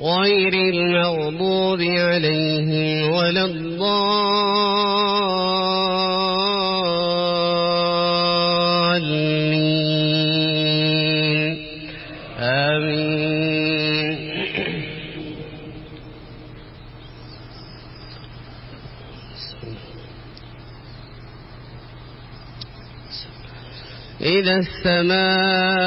غير المغضوب عليهم ولا الضالين. آمين. إذا السماء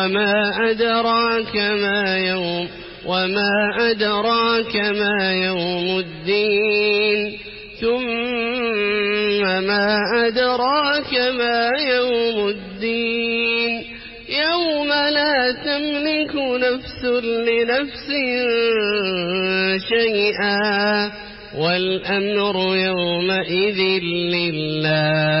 وما أدراك ما يوم وما أدراك ما يوم الدين ثم ما أدراك ما يوم الدين يوم لا تملك نفس لنفس شيئا والأمر يومئذ لله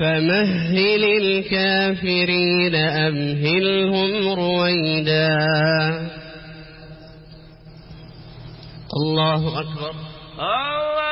فمهل الكافرين أمهلهم رويدا. الله أكبر. الله